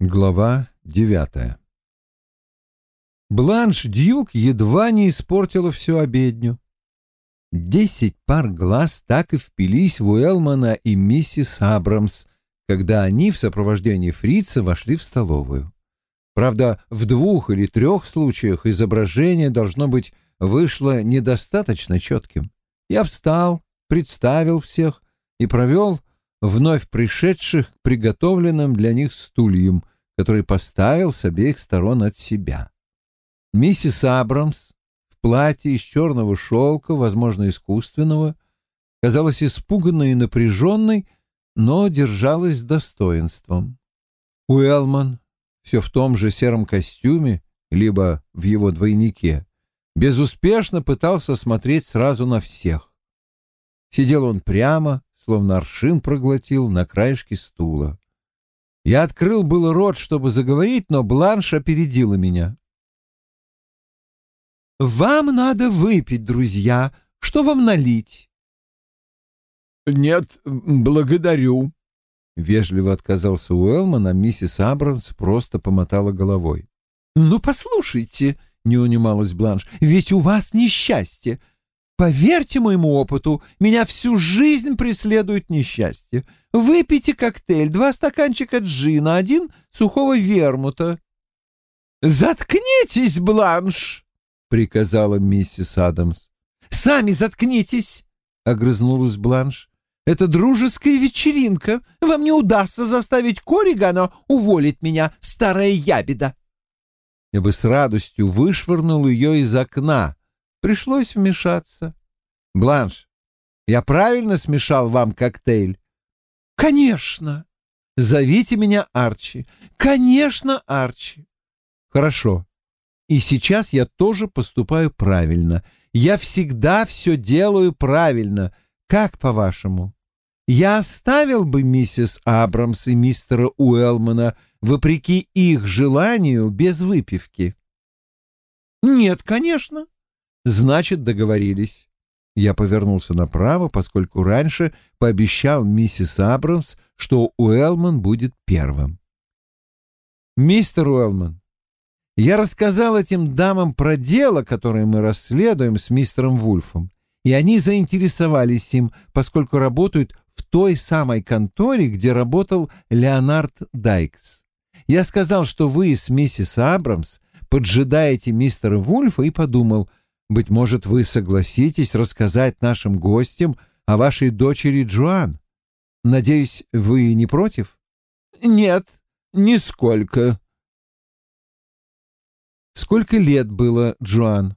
Глава девятая Бланш Дьюк едва не испортила всю обедню. Десять пар глаз так и впились в Уэлмана и миссис Абрамс, когда они в сопровождении фрица вошли в столовую. Правда, в двух или трех случаях изображение, должно быть, вышло недостаточно четким. Я встал, представил всех и провел вновь пришедших к приготовленным для них стульям, который поставил с обеих сторон от себя. Миссис Абрамс в платье из черного шелка, возможно, искусственного, казалась испуганной и напряженной, но держалась с достоинством. Уэлман, все в том же сером костюме, либо в его двойнике, безуспешно пытался смотреть сразу на всех. Сидел он прямо, словно аршин проглотил на краешке стула. Я открыл было рот, чтобы заговорить, но Бланш опередила меня. «Вам надо выпить, друзья. Что вам налить?» «Нет, благодарю», — вежливо отказался Уэллман, а миссис Абрамс просто помотала головой. «Ну, послушайте», — не унималась Бланш, — «ведь у вас несчастье. Поверьте моему опыту, меня всю жизнь преследует несчастье. Выпейте коктейль, два стаканчика джина, один сухого вермута. «Заткнитесь, Бланш!» — приказала миссис Адамс. «Сами заткнитесь!» — огрызнулась Бланш. «Это дружеская вечеринка. Вам не удастся заставить Корригана уволить меня, старая ябеда!» Я бы с радостью вышвырнул ее из окна, Пришлось вмешаться. Бланш, я правильно смешал вам коктейль? Конечно. Зовите меня Арчи. Конечно, Арчи. Хорошо. И сейчас я тоже поступаю правильно. Я всегда все делаю правильно. Как по-вашему? Я оставил бы миссис Абрамс и мистера Уэлмана вопреки их желанию без выпивки? Нет, конечно. Значит, договорились. Я повернулся направо, поскольку раньше пообещал миссис Абрамс, что Уэллман будет первым. «Мистер Уэллман, я рассказал этим дамам про дело, которое мы расследуем с мистером Вульфом, и они заинтересовались им, поскольку работают в той самой конторе, где работал Леонард Дайкс. Я сказал, что вы с миссис Абрамс поджидаете мистера Вульфа и подумал — быть может, вы согласитесь рассказать нашим гостям о вашей дочери Джоан? Надеюсь, вы не против? Нет, нисколько. Сколько лет было Джоан?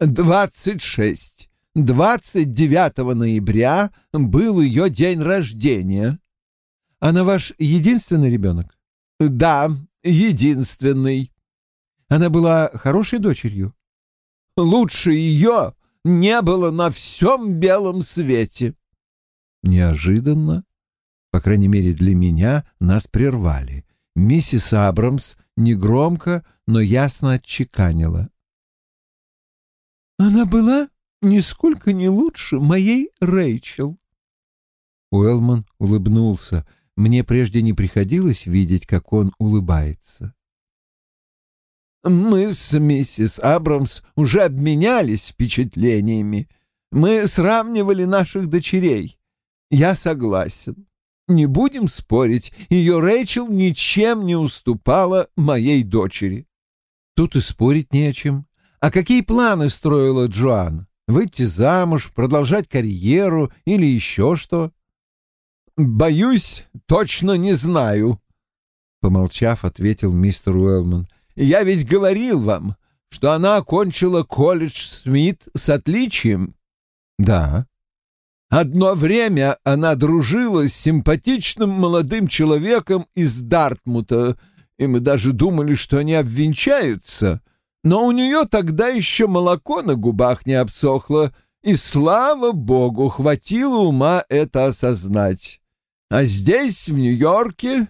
Двадцать шесть. Двадцать девятого ноября был ее день рождения. Она ваш единственный ребенок? Да, единственный. Она была хорошей дочерью? Лучше ее не было на всем белом свете. Неожиданно, по крайней мере для меня, нас прервали. Миссис Абрамс негромко, но ясно отчеканила. Она была нисколько не лучше моей Рэйчел. Уэллман улыбнулся. Мне прежде не приходилось видеть, как он улыбается. Мы с миссис Абрамс уже обменялись впечатлениями. Мы сравнивали наших дочерей. Я согласен. Не будем спорить, ее Рэйчел ничем не уступала моей дочери. Тут и спорить не о чем. А какие планы строила Джоан? Выйти замуж, продолжать карьеру или еще что? Боюсь, точно не знаю, помолчав, ответил мистер Уэллман. Я ведь говорил вам, что она окончила колледж Смит с отличием. Да. Одно время она дружила с симпатичным молодым человеком из Дартмута, и мы даже думали, что они обвенчаются. Но у нее тогда еще молоко на губах не обсохло, и, слава богу, хватило ума это осознать. А здесь, в Нью-Йорке,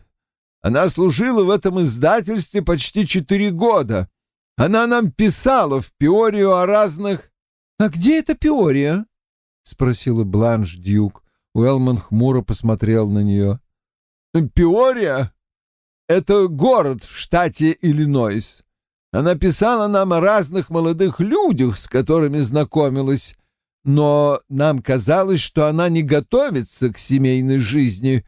она служила в этом издательстве почти четыре года. Она нам писала в Пиорию о разных... — А где эта Пиория? — спросила Бланш Дюк. Уэлман хмуро посмотрел на нее. — Пиория? это город в штате Иллинойс. Она писала нам о разных молодых людях, с которыми знакомилась, но нам казалось, что она не готовится к семейной жизни.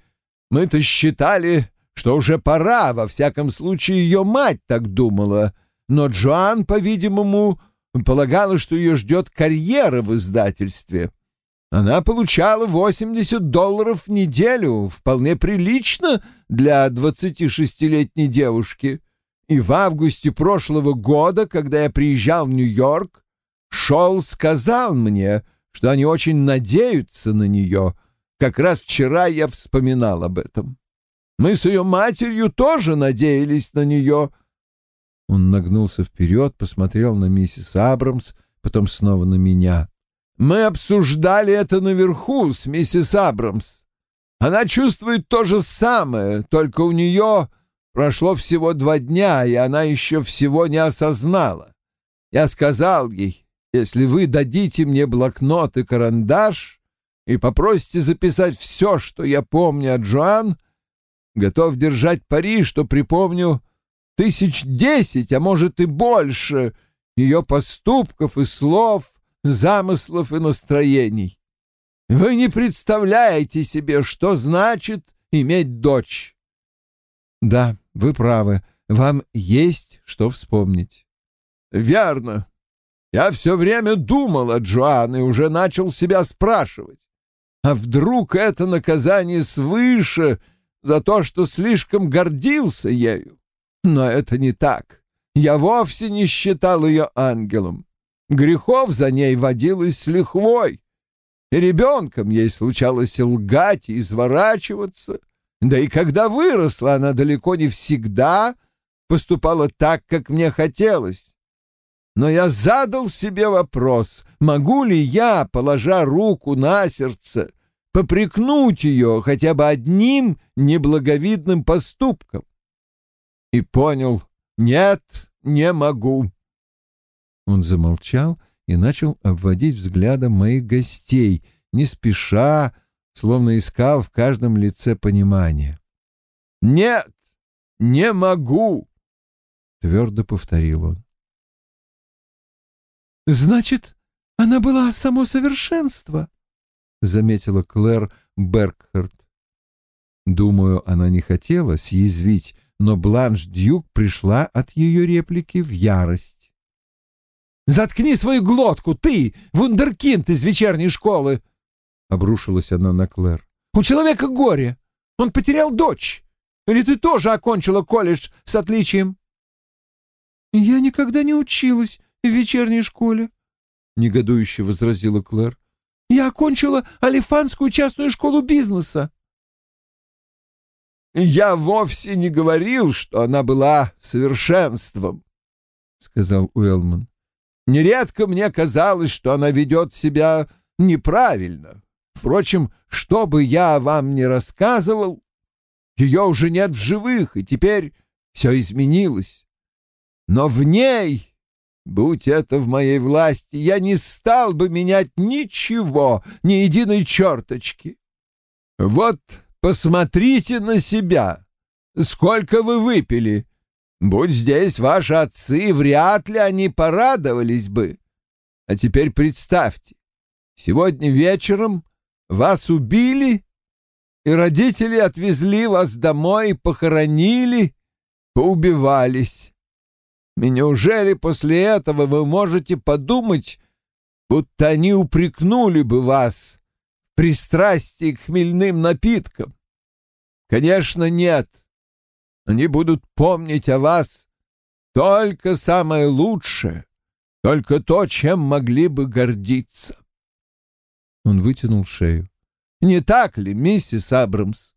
Мы-то считали, что уже пора, во всяком случае ее мать так думала, но Джоан, по-видимому, полагала, что ее ждет карьера в издательстве. Она получала 80 долларов в неделю, вполне прилично для 26-летней девушки. И в августе прошлого года, когда я приезжал в Нью-Йорк, Шол сказал мне, что они очень надеются на нее. Как раз вчера я вспоминал об этом. Мы с ее матерью тоже надеялись на нее. Он нагнулся вперед, посмотрел на миссис Абрамс, потом снова на меня. Мы обсуждали это наверху с миссис Абрамс. Она чувствует то же самое, только у нее прошло всего два дня, и она еще всего не осознала. Я сказал ей, если вы дадите мне блокнот и карандаш и попросите записать все, что я помню о Джоан, готов держать пари, что припомню тысяч десять, а может и больше, ее поступков и слов, замыслов и настроений. Вы не представляете себе, что значит иметь дочь. Да, вы правы, вам есть что вспомнить. Верно. Я все время думал о Джоан и уже начал себя спрашивать. А вдруг это наказание свыше за то, что слишком гордился ею? Но это не так. Я вовсе не считал ее ангелом. Грехов за ней водилось с лихвой. И ребенком ей случалось лгать и изворачиваться. Да и когда выросла, она далеко не всегда поступала так, как мне хотелось. Но я задал себе вопрос, могу ли я, положа руку на сердце, попрекнуть ее хотя бы одним неблаговидным поступком. И понял, нет, не могу. Он замолчал и начал обводить взглядом моих гостей, не спеша, словно искал в каждом лице понимание. «Нет, не могу!» — твердо повторил он. «Значит, она была само совершенство», — заметила Клэр Беркхарт. Думаю, она не хотела съязвить, но Бланш Дюк пришла от ее реплики в ярость. Заткни свою глотку, ты, вундеркинд из вечерней школы!» Обрушилась она на Клэр. «У человека горе. Он потерял дочь. Или ты тоже окончила колледж с отличием?» «Я никогда не училась в вечерней школе», — негодующе возразила Клэр. «Я окончила Алифанскую частную школу бизнеса». «Я вовсе не говорил, что она была совершенством», — сказал Уэллман. Нередко мне казалось, что она ведет себя неправильно. Впрочем, что бы я вам ни рассказывал, ее уже нет в живых, и теперь все изменилось. Но в ней, будь это в моей власти, я не стал бы менять ничего, ни единой черточки. Вот посмотрите на себя. Сколько вы выпили? Будь здесь ваши отцы, вряд ли они порадовались бы. А теперь представьте, сегодня вечером вас убили, и родители отвезли вас домой похоронили, поубивались. И неужели после этого вы можете подумать, будто они упрекнули бы вас в пристрастии к хмельным напиткам? Конечно, нет. — они будут помнить о вас только самое лучшее, только то, чем могли бы гордиться. Он вытянул шею. Не так ли, миссис Абрамс?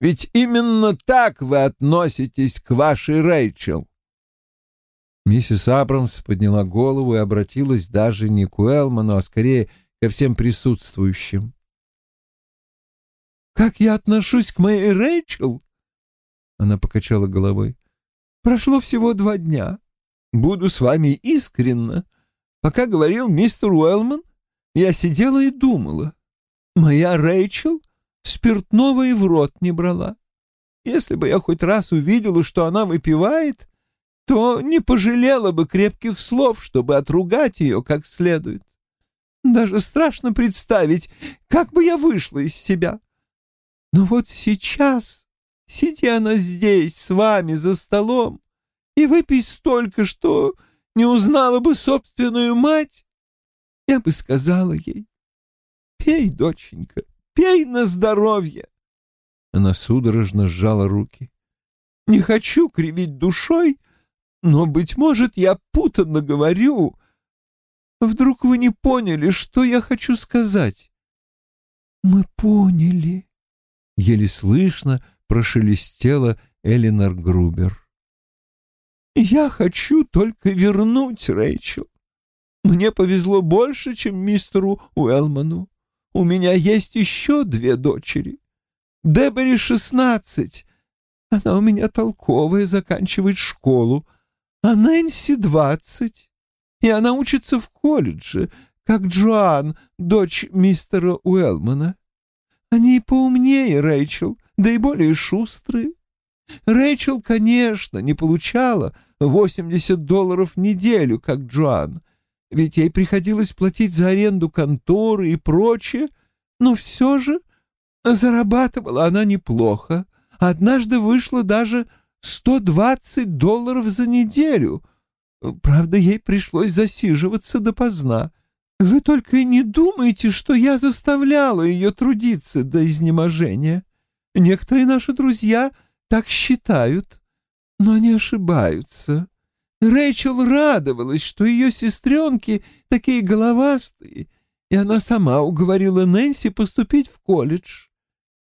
Ведь именно так вы относитесь к вашей Рэйчел. Миссис Абрамс подняла голову и обратилась даже не к Уэлману, а скорее ко всем присутствующим. «Как я отношусь к моей Рэйчел?» Она покачала головой. Прошло всего два дня. Буду с вами искренна. Пока говорил мистер Уэллман, я сидела и думала. Моя Рэйчел спиртного и в рот не брала. Если бы я хоть раз увидела, что она выпивает, то не пожалела бы крепких слов, чтобы отругать ее как следует. Даже страшно представить, как бы я вышла из себя. Но вот сейчас, сидя она здесь с вами за столом, и выпей столько, что не узнала бы собственную мать, я бы сказала ей, «Пей, доченька, пей на здоровье!» Она судорожно сжала руки. «Не хочу кривить душой, но, быть может, я путанно говорю. Вдруг вы не поняли, что я хочу сказать?» «Мы поняли», — еле слышно прошелестела Элинор Грубер. «Я хочу только вернуть Рэйчел. Мне повезло больше, чем мистеру Уэлману. У меня есть еще две дочери. Дебери шестнадцать. Она у меня толковая, заканчивает школу. А Нэнси двадцать. И она учится в колледже, как Джоан, дочь мистера Уэлмана. Они поумнее Рэйчел, да и более шустрые. Рэйчел, конечно, не получала 80 долларов в неделю, как Джоан, ведь ей приходилось платить за аренду конторы и прочее, но все же зарабатывала она неплохо. Однажды вышло даже 120 долларов за неделю. Правда, ей пришлось засиживаться допоздна. Вы только и не думаете, что я заставляла ее трудиться до изнеможения. Некоторые наши друзья так считают, но они ошибаются. Рэйчел радовалась, что ее сестренки такие головастые, и она сама уговорила Нэнси поступить в колледж.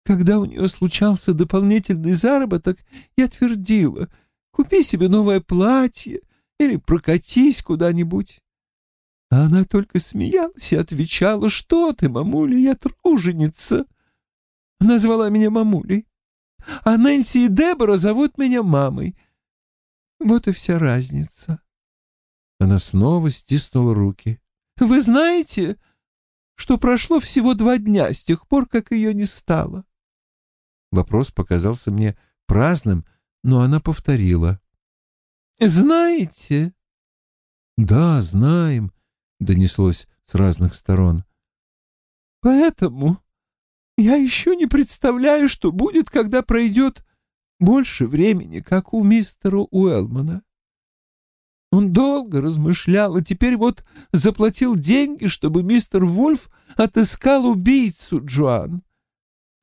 Когда у нее случался дополнительный заработок, я твердила, купи себе новое платье или прокатись куда-нибудь. А она только смеялась и отвечала, что ты, мамуля, я труженица. Она звала меня мамулей, а Нэнси и Дебора зовут меня мамой — вот и вся разница. Она снова стиснула руки. «Вы знаете, что прошло всего два дня с тех пор, как ее не стало?» Вопрос показался мне праздным, но она повторила. «Знаете?» «Да, знаем», — донеслось с разных сторон. «Поэтому я еще не представляю, что будет, когда пройдет больше времени, как у мистера Уэлмана. Он долго размышлял и теперь вот заплатил деньги, чтобы мистер Вульф отыскал убийцу Джоан.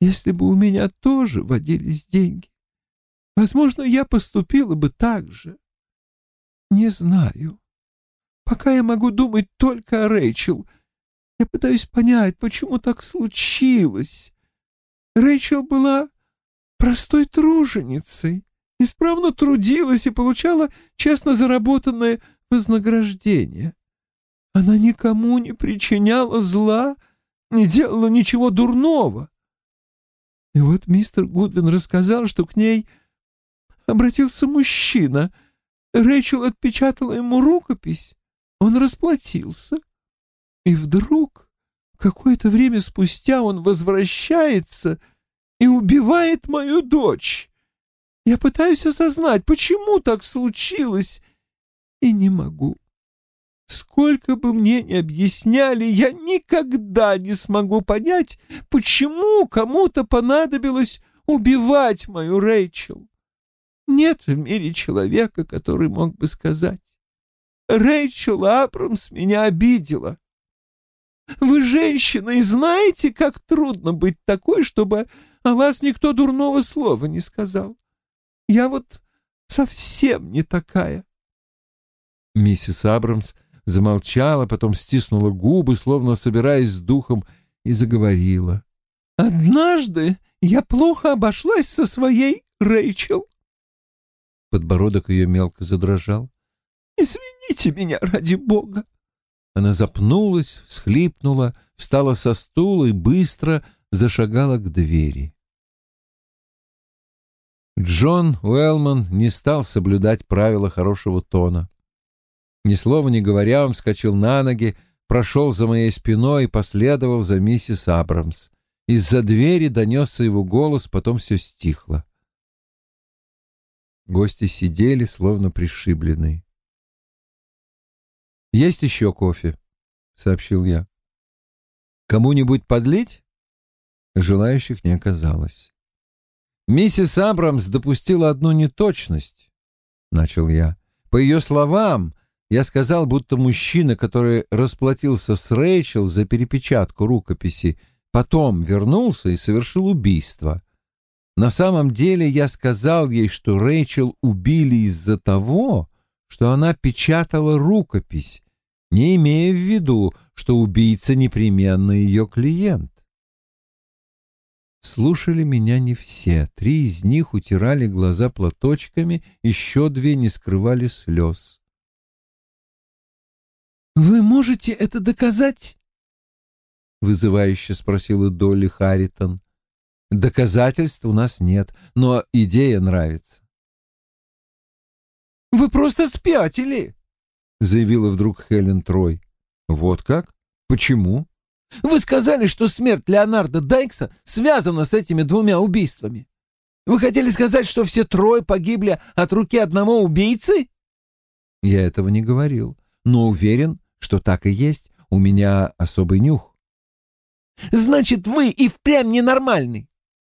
Если бы у меня тоже водились деньги, возможно, я поступила бы так же. Не знаю. Пока я могу думать только о Рэйчел. Я пытаюсь понять, почему так случилось. Рэйчел была простой труженицей, исправно трудилась и получала честно заработанное вознаграждение. Она никому не причиняла зла, не делала ничего дурного. И вот мистер Гудвин рассказал, что к ней обратился мужчина. Рэйчел отпечатала ему рукопись, он расплатился. И вдруг, какое-то время спустя, он возвращается — и убивает мою дочь. Я пытаюсь осознать, почему так случилось, и не могу. Сколько бы мне ни объясняли, я никогда не смогу понять, почему кому-то понадобилось убивать мою Рэйчел. Нет в мире человека, который мог бы сказать. Рэйчел Абрамс меня обидела. Вы женщина и знаете, как трудно быть такой, чтобы о вас никто дурного слова не сказал. Я вот совсем не такая. Миссис Абрамс замолчала, потом стиснула губы, словно собираясь с духом, и заговорила. «Однажды я плохо обошлась со своей Рэйчел». Подбородок ее мелко задрожал. «Извините меня, ради бога!» Она запнулась, всхлипнула, встала со стула и быстро зашагала к двери. Джон Уэллман не стал соблюдать правила хорошего тона. Ни слова не говоря, он вскочил на ноги, прошел за моей спиной и последовал за миссис Абрамс. Из-за двери донесся его голос, потом все стихло. Гости сидели, словно пришибленные. «Есть еще кофе», — сообщил я. «Кому-нибудь подлить?» Желающих не оказалось. «Миссис Абрамс допустила одну неточность», — начал я. «По ее словам, я сказал, будто мужчина, который расплатился с Рэйчел за перепечатку рукописи, потом вернулся и совершил убийство. На самом деле я сказал ей, что Рэйчел убили из-за того, что она печатала рукопись, не имея в виду, что убийца непременно ее клиент. Слушали меня не все. Три из них утирали глаза платочками, еще две не скрывали слез. «Вы можете это доказать?» — вызывающе спросила Долли Харитон. «Доказательств у нас нет, но идея нравится». «Вы просто спятили!» — заявила вдруг Хелен Трой. «Вот как? Почему?» «Вы сказали, что смерть Леонарда Дайкса связана с этими двумя убийствами. Вы хотели сказать, что все трое погибли от руки одного убийцы?» «Я этого не говорил, но уверен, что так и есть. У меня особый нюх». «Значит, вы и впрямь ненормальный.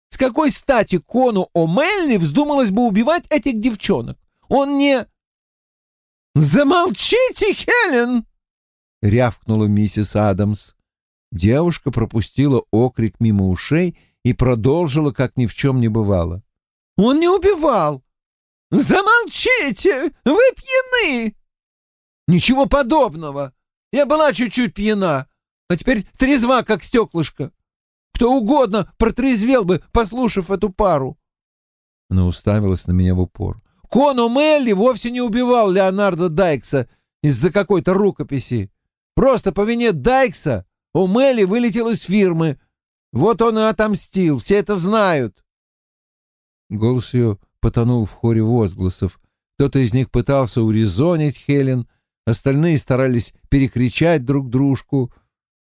С какой стати Кону О'Мелли вздумалось бы убивать этих девчонок? Он не...» «Замолчите, Хелен!» — рявкнула миссис Адамс. Девушка пропустила окрик мимо ушей и продолжила, как ни в чем не бывало. «Он не убивал!» «Замолчите! Вы пьяны!» «Ничего подобного! Я была чуть-чуть пьяна, а теперь трезва, как стеклышко. Кто угодно протрезвел бы, послушав эту пару!» Она уставилась на меня в упор. Кону Мелли вовсе не убивал Леонардо Дайкса из-за какой-то рукописи. Просто по вине Дайкса у Мелли вылетел из фирмы. Вот он и отомстил, все это знают. Голос ее потонул в хоре возгласов. Кто-то из них пытался урезонить Хелен, остальные старались перекричать друг дружку.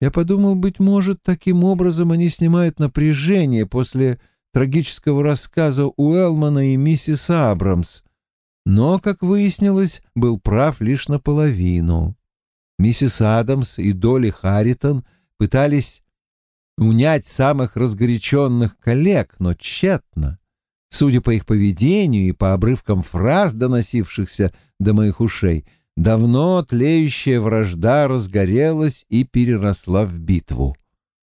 Я подумал, быть может, таким образом они снимают напряжение после трагического рассказа Уэлмана и миссис Абрамс, но, как выяснилось, был прав лишь наполовину. Миссис Адамс и Долли Харритон пытались унять самых разгоряченных коллег, но тщетно. Судя по их поведению и по обрывкам фраз, доносившихся до моих ушей, давно тлеющая вражда разгорелась и переросла в битву.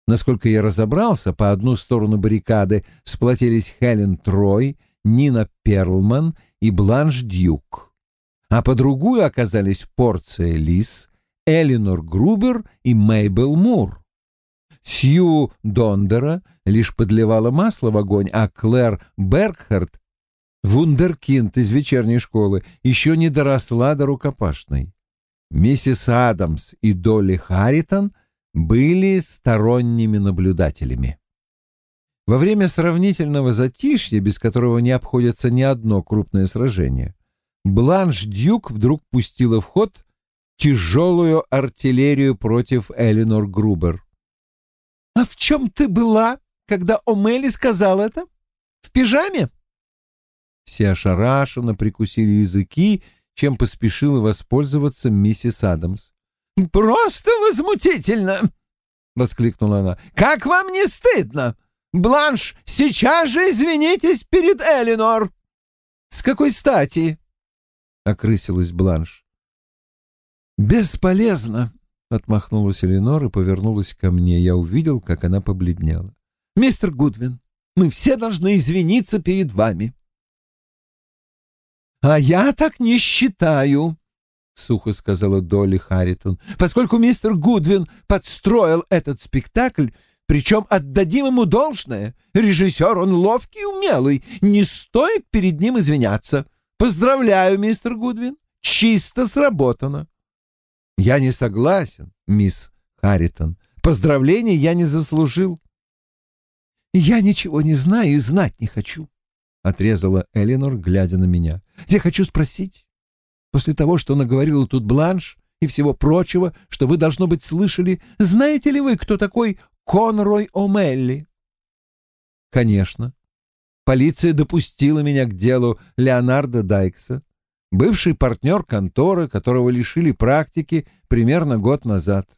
Насколько я разобрался, по одну сторону баррикады сплотились Хелен Трой, Нина Перлман и Бланш Дьюк, а по другую оказались Порция Лис, Элинор Грубер и Мейбел Мур. Сью Дондера лишь подливала масло в огонь, а Клэр Бергхард, вундеркинд из вечерней школы, еще не доросла до рукопашной. Миссис Адамс и Долли Харритон — были сторонними наблюдателями. Во время сравнительного затишья, без которого не обходится ни одно крупное сражение, Бланш Дюк вдруг пустила в ход тяжелую артиллерию против Элинор Грубер. «А в чем ты была, когда Омели сказал это? В пижаме?» Все ошарашенно прикусили языки, чем поспешила воспользоваться миссис Адамс. «Просто возмутительно!» — воскликнула она. «Как вам не стыдно? Бланш, сейчас же извинитесь перед Элинор!» «С какой стати?» — окрысилась Бланш. «Бесполезно!» — отмахнулась Эленор и повернулась ко мне. Я увидел, как она побледнела. «Мистер Гудвин, мы все должны извиниться перед вами». «А я так не считаю», — сухо сказала Долли Харритон, — поскольку мистер Гудвин подстроил этот спектакль, причем отдадим ему должное. Режиссер, он ловкий и умелый, не стоит перед ним извиняться. Поздравляю, мистер Гудвин, чисто сработано. Я не согласен, мисс Харритон. Поздравления я не заслужил. Я ничего не знаю и знать не хочу, — отрезала Элинор, глядя на меня. Я хочу спросить, После того, что наговорила тут Бланш и всего прочего, что вы, должно быть, слышали, знаете ли вы, кто такой Конрой О'Мелли? Конечно. полиция допустила меня к делу Леонардо Дайкса, бывший партнер конторы, которого лишили практики примерно год назад.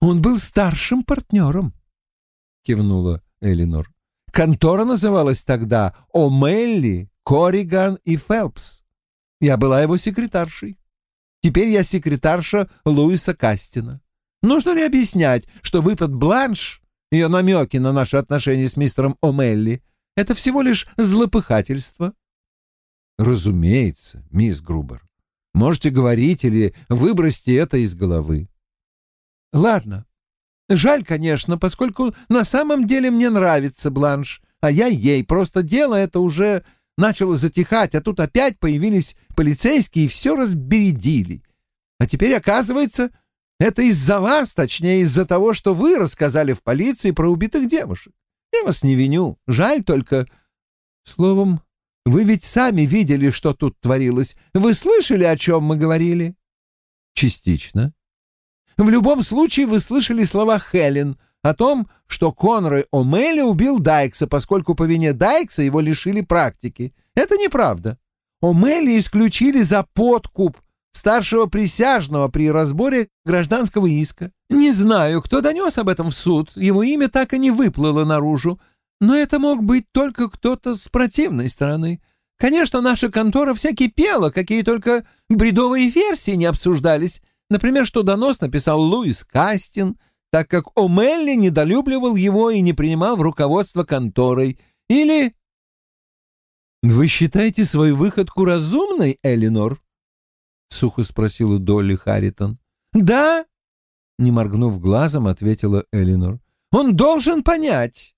«Он был старшим партнером», — кивнула Элинор. «Контора называлась тогда О'Мелли, Корриган и Фелпс. Я была его секретаршей. Теперь я секретарша Луиса Кастина. Нужно ли объяснять, что выпад Бланш, ее намеки на наши отношения с мистером О'Мелли, это всего лишь злопыхательство?» «Разумеется, мисс Грубер. Можете говорить или выбросьте это из головы». «Ладно. Жаль, конечно, поскольку на самом деле мне нравится Бланш, а я ей. Просто дело это уже начало затихать, а тут опять появились полицейские и все разбередили. А теперь, оказывается, это из-за вас, точнее, из-за того, что вы рассказали в полиции про убитых девушек. Я вас не виню. Жаль только... Словом, вы ведь сами видели, что тут творилось. Вы слышали, о чем мы говорили? Частично. В любом случае вы слышали слова Хелен о том, что Конрой О'Мелли убил Дайкса, поскольку по вине Дайкса его лишили практики. Это неправда. О'Мелли исключили за подкуп старшего присяжного при разборе гражданского иска. Не знаю, кто донес об этом в суд, его имя так и не выплыло наружу, но это мог быть только кто-то с противной стороны. Конечно, наша контора вся кипела, какие только бредовые версии не обсуждались. Например, что донос написал Луис Кастин, так как О'Мелли недолюбливал его и не принимал в руководство конторой. Или... «Вы считаете свою выходку разумной, Элинор?» — сухо спросила Долли Харритон. «Да?» — не моргнув глазом, ответила Элинор. «Он должен понять,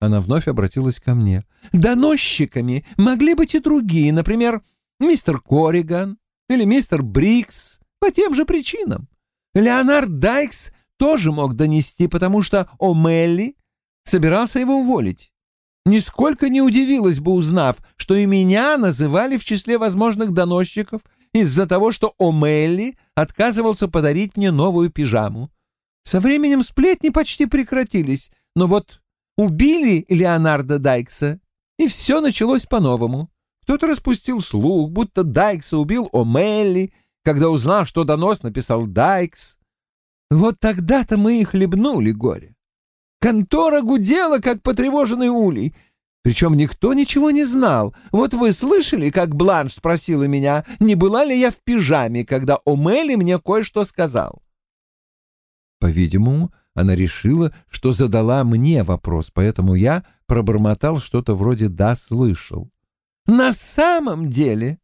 она вновь обратилась ко мне. «Доносчиками могли быть и другие, например, мистер Корриган или мистер Брикс, по тем же причинам. Леонард Дайкс тоже мог донести, потому что О'Мелли собирался его уволить. Нисколько не удивилась бы, узнав, что и меня называли в числе возможных доносчиков из-за того, что О'Мелли отказывался подарить мне новую пижаму. Со временем сплетни почти прекратились, но вот Убили Леонардо Дайкса, и все началось по-новому. Кто-то распустил слух, будто Дайкса убил О'Мелли, когда узнал, что донос написал Дайкс. Вот тогда-то мы и хлебнули горе. Контора гудела, как потревоженный улей, причем никто ничего не знал. Вот вы слышали, как Бланш спросила меня, не была ли я в пижаме, когда О'Мелли мне кое-что сказал? По-видимому, она решила, что задала мне вопрос, поэтому я пробормотал что-то вроде «да, слышал». «На самом деле...»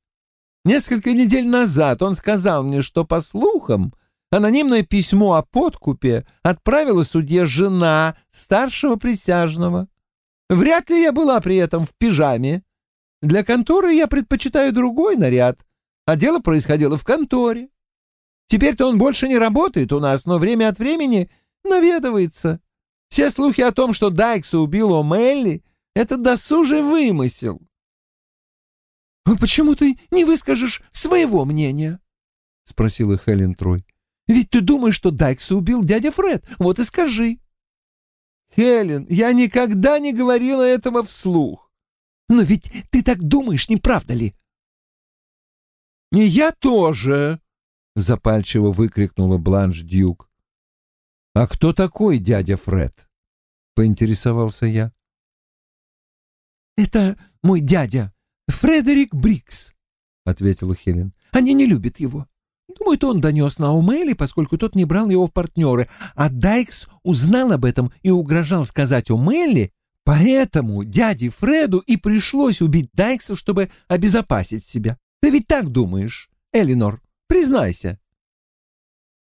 Несколько недель назад он сказал мне, что, по слухам, анонимное письмо о подкупе отправила судье жена старшего присяжного. Вряд ли я была при этом в пижаме. Для конторы я предпочитаю другой наряд, а дело происходило в конторе. Теперь-то он больше не работает у нас, но время от времени наведывается. Все слухи о том, что Дайкса убил О'Мелли, — это досужий вымысел. — А почему ты не выскажешь своего мнения? — спросила Хелен Трой. — Ведь ты думаешь, что Дайкса убил дядя Фред. Вот и скажи. — Хелен, я никогда не говорила этого вслух. — Но ведь ты так думаешь, не правда ли? — И я тоже, — запальчиво выкрикнула Бланш Дюк. «А кто такой дядя Фред?» — поинтересовался я. «Это мой дядя, Фредерик Брикс», — ответила Хелен. «Они не любят его. Думают, он донес на Умели, поскольку тот не брал его в партнеры, а Дайкс узнал об этом и угрожал сказать Умели, поэтому дяде Фреду и пришлось убить Дайкса, чтобы обезопасить себя. Ты ведь так думаешь, Элинор? Признайся».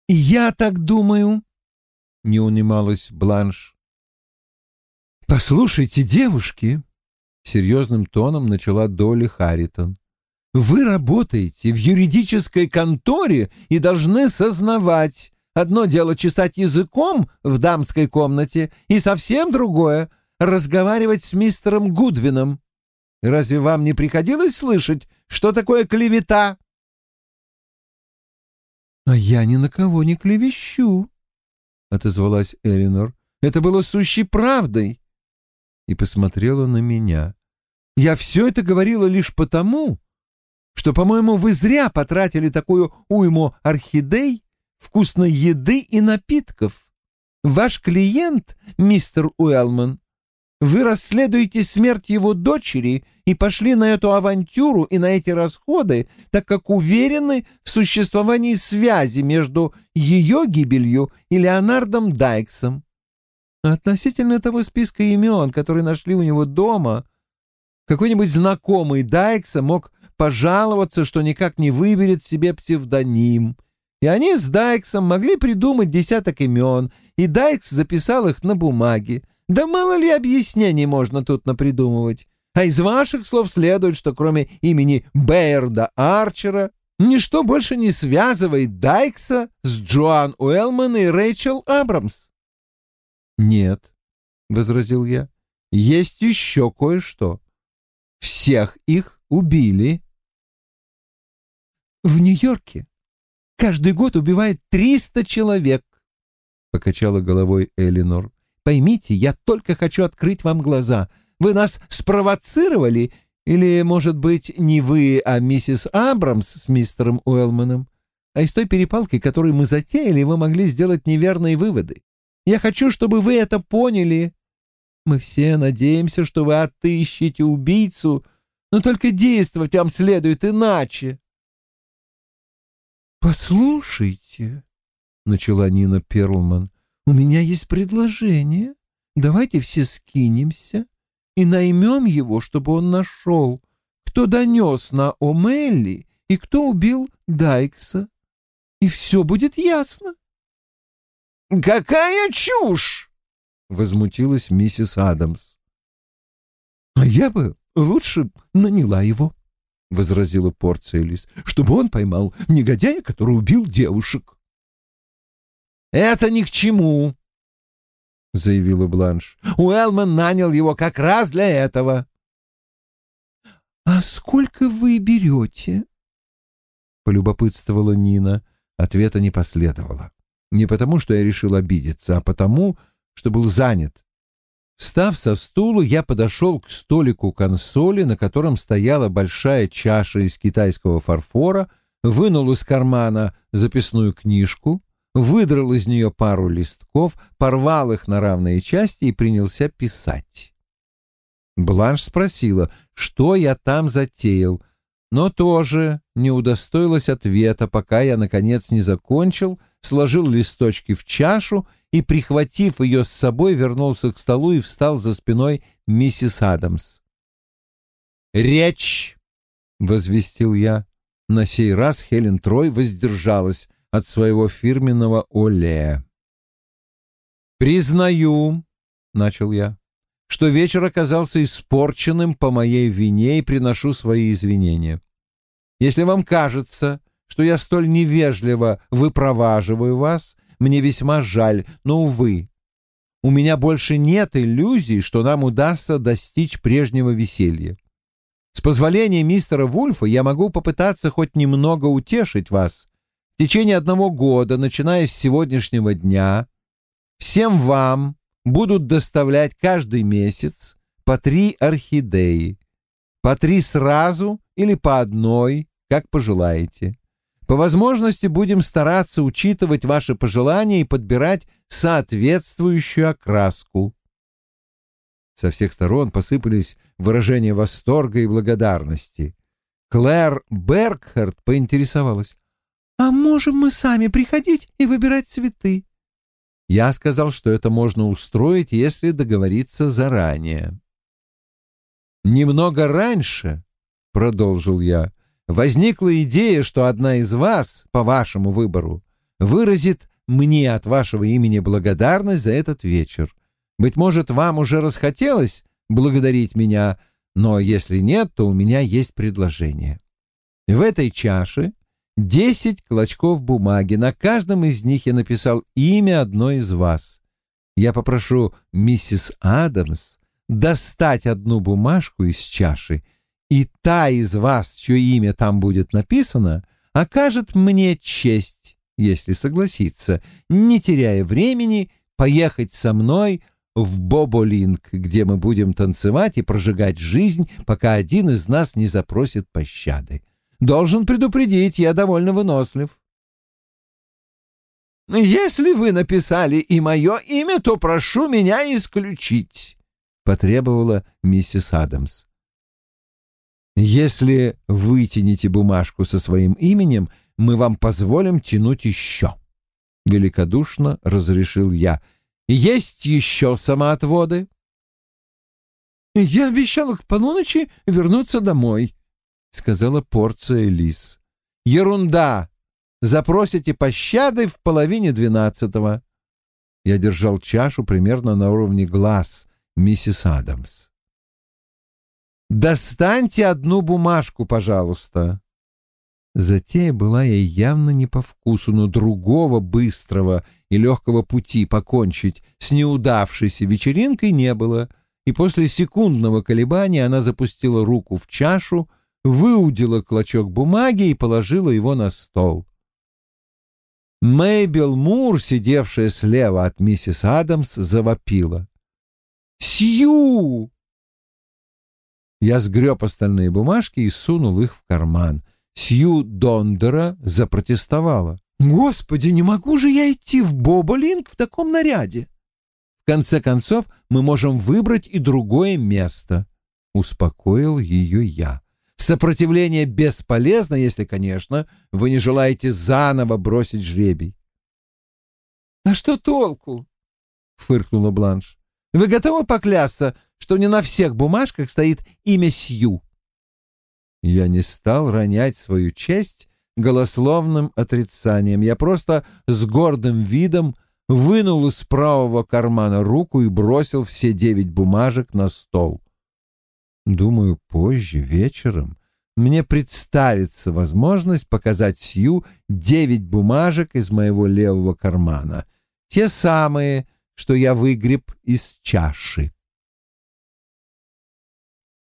«Я так думаю», — не унималась Бланш. «Послушайте, девушки», — серьезным тоном начала Долли Харритон, «вы работаете в юридической конторе и должны сознавать, одно дело чесать языком в дамской комнате и совсем другое — разговаривать с мистером Гудвином. Разве вам не приходилось слышать, что такое клевета?» «А я ни на кого не клевещу», — отозвалась Элинор. «Это было сущей правдой». и посмотрела на меня. «Я все это говорила лишь потому, что, по-моему, вы зря потратили такую уйму орхидей, вкусной еды и напитков. Ваш клиент, мистер Уэллман, вы расследуете смерть его дочери и пошли на эту авантюру и на эти расходы, так как уверены в существовании связи между ее гибелью и Леонардом Дайксом. относительно того списка имен, который нашли у него дома, какой-нибудь знакомый Дайкса мог пожаловаться, что никак не выберет себе псевдоним. И они с Дайксом могли придумать десяток имен, и Дайкс записал их на бумаге. Да мало ли объяснений можно тут напридумывать. А из ваших слов следует, что кроме имени Бэйрда Арчера ничто больше не связывает Дайкса с Джоан Уэллман и Рэйчел Абрамс. «Нет», — возразил я, — «есть еще кое-что. Всех их убили». «В Нью-Йорке каждый год убивает триста человек», — покачала головой Элинор. Поймите, я только хочу открыть вам глаза. Вы нас спровоцировали, или, может быть, не вы, а миссис Абрамс с мистером Уэллманом? А из той перепалки, которую мы затеяли, вы могли сделать неверные выводы. Я хочу, чтобы вы это поняли. Мы все надеемся, что вы отыщете убийцу, но только действовать вам следует иначе. «Послушайте», — начала Нина Перлман, у меня есть предложение. Давайте все скинемся и наймем его, чтобы он нашел, кто донес на О'Мелли и кто убил Дайкса. И все будет ясно. «Какая чушь!» — возмутилась миссис Адамс. «А я бы лучше наняла его», — возразила Порциэлис, «чтобы он поймал негодяя, который убил девушек». «Это ни к чему», — заявила Бланш. «Уэллман нанял его как раз для этого». «А сколько вы берете?» — полюбопытствовала Нина. Ответа не последовало. Не потому, что я решил обидеться, а потому, что был занят. Встав со стула, я подошел к столику консоли, на котором стояла большая чаша из китайского фарфора, вынул из кармана записную книжку, выдрал из нее пару листков, порвал их на равные части и принялся писать. Бланш спросила, что я там затеял, но тоже не удостоилась ответа, пока я, наконец, не закончил, сложил листочки в чашу и, прихватив ее с собой, вернулся к столу и встал за спиной миссис Адамс. «Речь!» — возвестил я. На сей раз Хелен Трой воздержалась от своего фирменного оле. «Признаю», — начал я, — «что вечер оказался испорченным по моей вине и приношу свои извинения. Если вам кажется, что я столь невежливо выпроваживаю вас, мне весьма жаль, но, увы, у меня больше нет иллюзий, что нам удастся достичь прежнего веселья. С позволения мистера Вульфа я могу попытаться хоть немного утешить вас, в течение одного года, начиная с сегодняшнего дня, всем вам будут доставлять каждый месяц по три орхидеи, по три сразу или по одной, как пожелаете. По возможности будем стараться учитывать ваши пожелания и подбирать соответствующую окраску. Со всех сторон посыпались выражения восторга и благодарности. Клэр Бергхард поинтересовалась. «А можем мы сами приходить и выбирать цветы?» Я сказал, что это можно устроить, если договориться заранее. «Немного раньше», — продолжил я, — «возникла идея, что одна из вас, по вашему выбору, выразит мне от вашего имени благодарность за этот вечер. Быть может, вам уже расхотелось благодарить меня, но если нет, то у меня есть предложение. В этой чаше Десять клочков бумаги, на каждом из них я написал имя одной из вас. Я попрошу миссис Адамс достать одну бумажку из чаши, и та из вас, чье имя там будет написано, окажет мне честь, если согласится, не теряя времени, поехать со мной в Боболинг, где мы будем танцевать и прожигать жизнь, пока один из нас не запросит пощады. Должен предупредить, я довольно вынослив. «Если вы написали и мое имя, то прошу меня исключить», — потребовала миссис Адамс. «Если вытяните бумажку со своим именем, мы вам позволим тянуть еще», — великодушно разрешил я. «Есть еще самоотводы?» «Я обещала к полуночи вернуться домой», — сказала порция лис. «Ерунда! Запросите пощады в половине двенадцатого». Я держал чашу примерно на уровне глаз миссис Адамс. «Достаньте одну бумажку, пожалуйста». Затея была ей явно не по вкусу, но другого быстрого и легкого пути покончить с неудавшейся вечеринкой не было, и после секундного колебания она запустила руку в чашу, выудила клочок бумаги и положила его на стол. Мэйбел Мур, сидевшая слева от миссис Адамс, завопила. «Сью!» Я сгреб остальные бумажки и сунул их в карман. Сью Дондера запротестовала. «Господи, не могу же я идти в Боболинг в таком наряде!» «В конце концов, мы можем выбрать и другое место», — успокоил ее я. Сопротивление бесполезно, если, конечно, вы не желаете заново бросить жребий. — А что толку? — фыркнула Бланш. — Вы готовы поклясться, что не на всех бумажках стоит имя Сью? Я не стал ронять свою честь голословным отрицанием. Я просто с гордым видом вынул из правого кармана руку и бросил все девять бумажек на стол. Думаю, позже, вечером, мне представится возможность показать Сью девять бумажек из моего левого кармана. Те самые, что я выгреб из чаши.